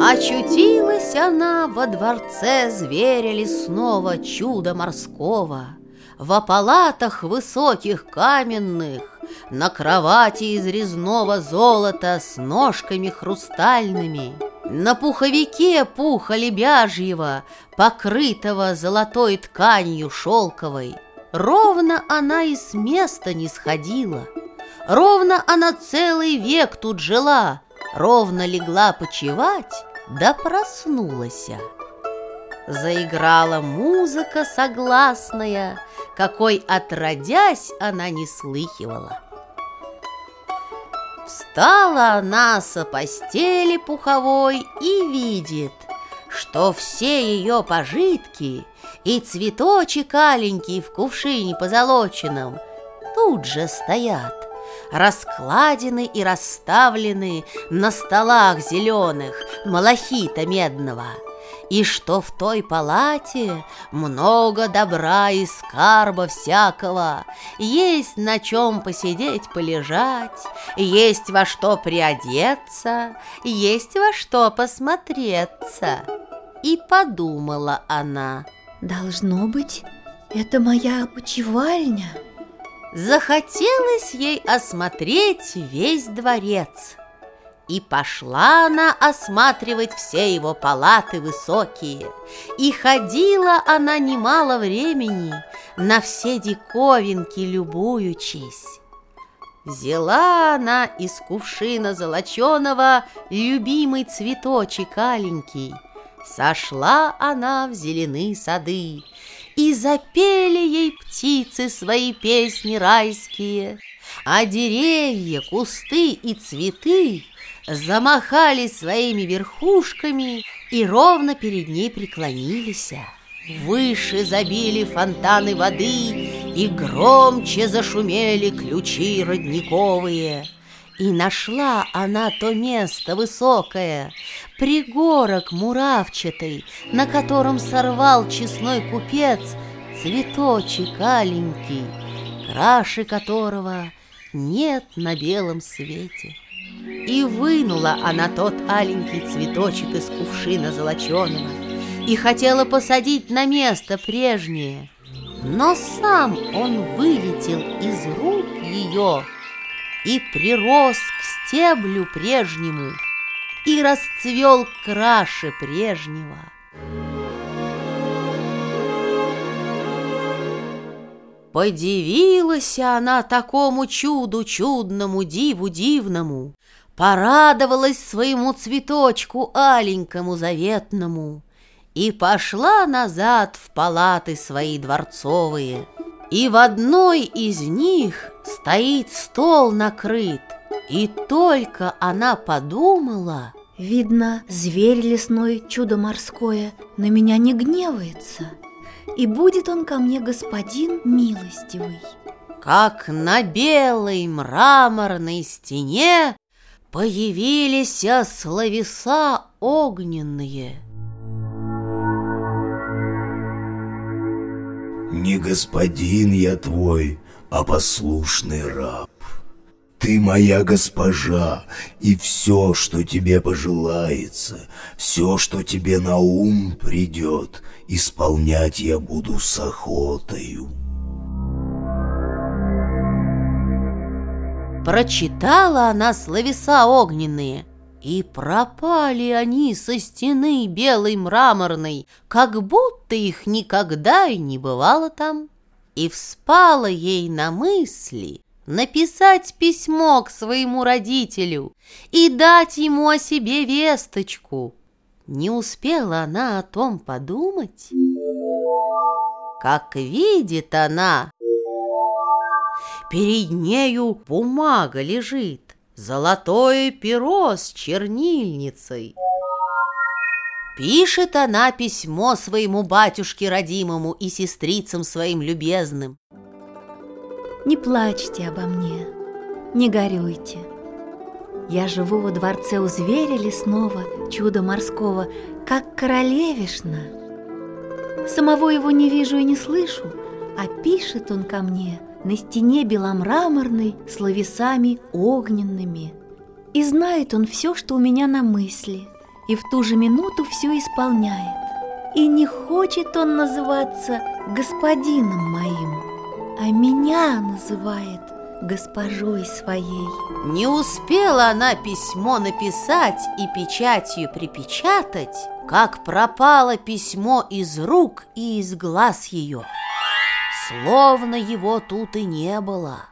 Очутилась она во дворце зверя лесного чуда морского, Во палатах высоких каменных, На кровати из резного золота с ножками хрустальными, На пуховике пуха лебяжьего, покрытого золотой тканью шелковой. Ровно она и с места не сходила, Ровно она целый век тут жила, Ровно легла почевать, да проснулась. Заиграла музыка согласная, какой отродясь она не слыхивала. Встала она со постели пуховой и видит, что все ее пожитки и цветочек аленький в кувшине позолоченном тут же стоят раскладены и расставлены на столах зеленых малахита медного, и что в той палате много добра и скарба всякого, есть на чем посидеть, полежать, есть во что приодеться, есть во что посмотреться. И подумала она. Должно быть, это моя опочивальня. Захотелось ей осмотреть весь дворец. И пошла она осматривать все его палаты высокие. И ходила она немало времени, на все диковинки любуючись. Взяла она из кувшина золоченого любимый цветочек аленький. Сошла она в зеленые сады, и запели ей птицы свои песни райские, А деревья, кусты и цветы Замахали своими верхушками И ровно перед ней преклонились. Выше забили фонтаны воды И громче зашумели ключи родниковые — и нашла она то место высокое, Пригорок муравчатый, На котором сорвал честной купец Цветочек аленький, Краши которого нет на белом свете. И вынула она тот аленький цветочек из кувшина золоченого И хотела посадить на место прежнее, Но сам он вылетел из рук ее — и прирос к стеблю прежнему, и расцвел краше прежнего. Подивилась она такому чуду чудному, диву дивному, Порадовалась своему цветочку аленькому заветному И пошла назад в палаты свои дворцовые — и в одной из них стоит стол накрыт, и только она подумала... Видно, зверь лесной, чудо морское, на меня не гневается, и будет он ко мне господин милостивый. Как на белой мраморной стене появились словеса огненные — Не господин я твой, а послушный раб. Ты моя госпожа, и все, что тебе пожелается, все, что тебе на ум придет, исполнять я буду с охотою. Прочитала она словеса огненные, и пропали они со стены белой мраморной, как будто их никогда и не бывало там. И вспала ей на мысли написать письмо к своему родителю и дать ему о себе весточку. Не успела она о том подумать, как видит она, перед нею бумага лежит, золотое перо с чернильницей. Пишет она письмо своему батюшке родимому и сестрицам своим любезным. Не плачьте обо мне, не горюйте. Я живу во дворце у зверя лесного, чуда морского, как королевишна. Самого его не вижу и не слышу, а пишет он ко мне – на стене беломраморной словесами огненными. И знает он все, что у меня на мысли. и в ту же минуту все исполняет. И не хочет он называться господином моим, а меня называет госпожой своей. Не успела она письмо написать и печатью припечатать, как пропало письмо из рук и из глаз ее. Словно его тут и не было.